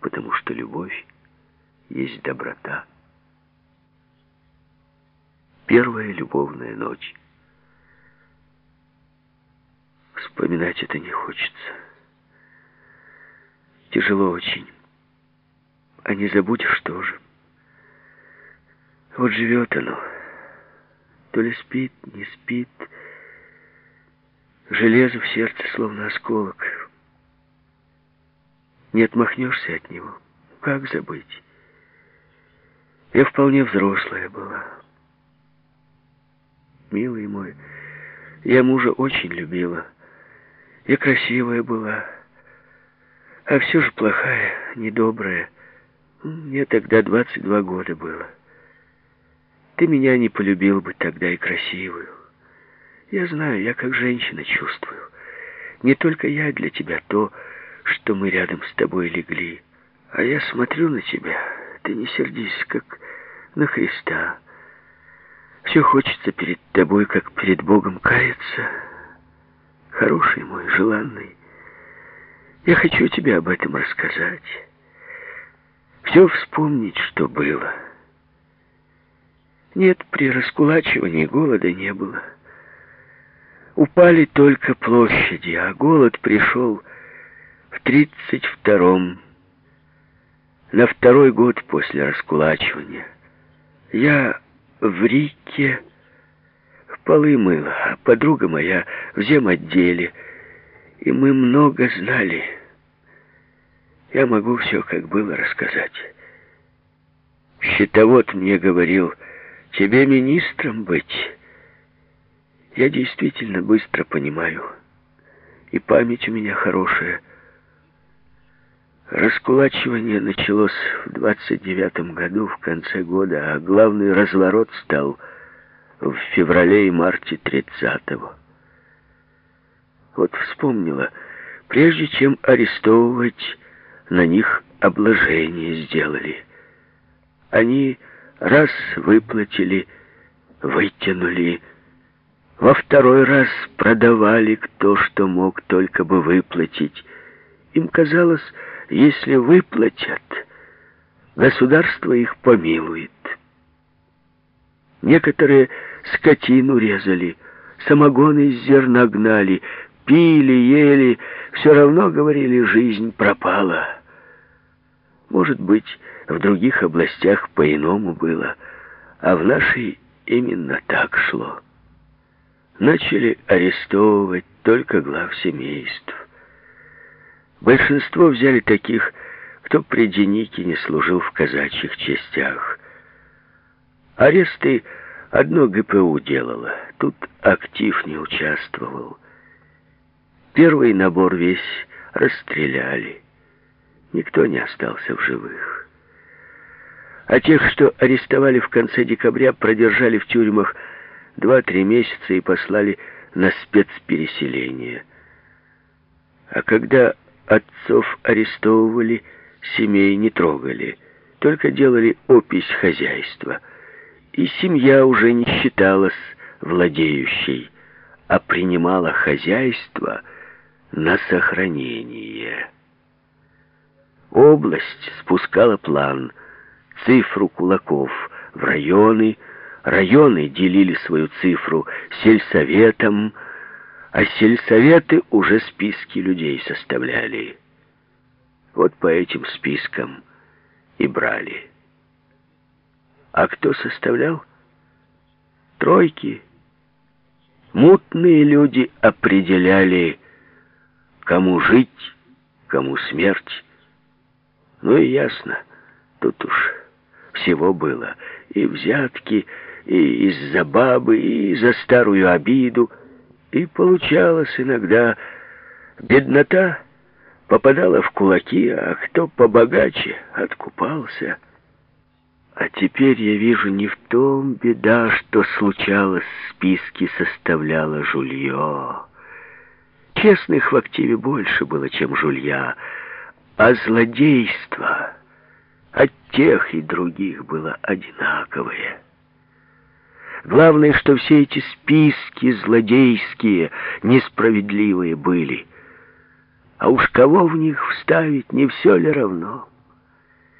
потому что любовь есть доброта. Первая любовная ночь. Вспоминать это не хочется. Тяжело очень. А не забудешь тоже. Вот живет оно. То ли спит, не спит. Железо в сердце, словно осколок. Не отмахнешься от него. Как забыть? Я вполне взрослая была. Милый мой, я мужа очень любила. Я красивая была. А все же плохая, недобрая. Мне тогда 22 года было. Ты меня не полюбил бы тогда и красивую. Я знаю, я как женщина чувствую. Не только я для тебя то, мы рядом с тобой легли. А я смотрю на тебя, ты не сердись, как на Христа. Все хочется перед тобой, как перед Богом, каяться. Хороший мой, желанный, я хочу тебе об этом рассказать. Все вспомнить, что было. Нет, при раскулачивании голода не было. Упали только площади, а голод пришел в тридцать втором, на второй год после раскулачивания. Я в Рике полы мыла, а подруга моя в земотделе, и мы много знали. Я могу все, как было, рассказать. Счетовод мне говорил, тебе министром быть. Я действительно быстро понимаю, и память у меня хорошая. Раскулачивание началось в 29 году, в конце года, а главный разворот стал в феврале и марте 30-го. Вот вспомнила, прежде чем арестовывать, на них обложение сделали. Они раз выплатили, вытянули, во второй раз продавали кто что мог только бы выплатить. Им казалось, если выплатят, государство их помилует. Некоторые скотину резали, самогон из зерна гнали, пили, ели, все равно, говорили, жизнь пропала. Может быть, в других областях по-иному было, а в нашей именно так шло. Начали арестовывать только глав семейств. Большинство взяли таких, кто при Денике не служил в казачьих частях. Аресты одно ГПУ делало, тут актив не участвовал. Первый набор весь расстреляли. Никто не остался в живых. А тех, что арестовали в конце декабря, продержали в тюрьмах два-три месяца и послали на спецпереселение. А когда Отцов арестовывали, семей не трогали, только делали опись хозяйства. И семья уже не считалась владеющей, а принимала хозяйство на сохранение. Область спускала план, цифру кулаков в районы, районы делили свою цифру сельсоветом, а сельсоветы уже списки людей составляли. Вот по этим спискам и брали. А кто составлял? Тройки. Мутные люди определяли, кому жить, кому смерть. Ну и ясно, тут уж всего было. И взятки, и из-за бабы, и за старую обиду — и получалось иногда, беднота попадала в кулаки, а кто побогаче откупался. А теперь я вижу не в том беда, что случалось, списки составляло жулье. Честных в активе больше было, чем жулья, а злодейство от тех и других было одинаковое. Главное, что все эти списки злодейские, несправедливые были. А уж кого в них вставить, не все ли равно?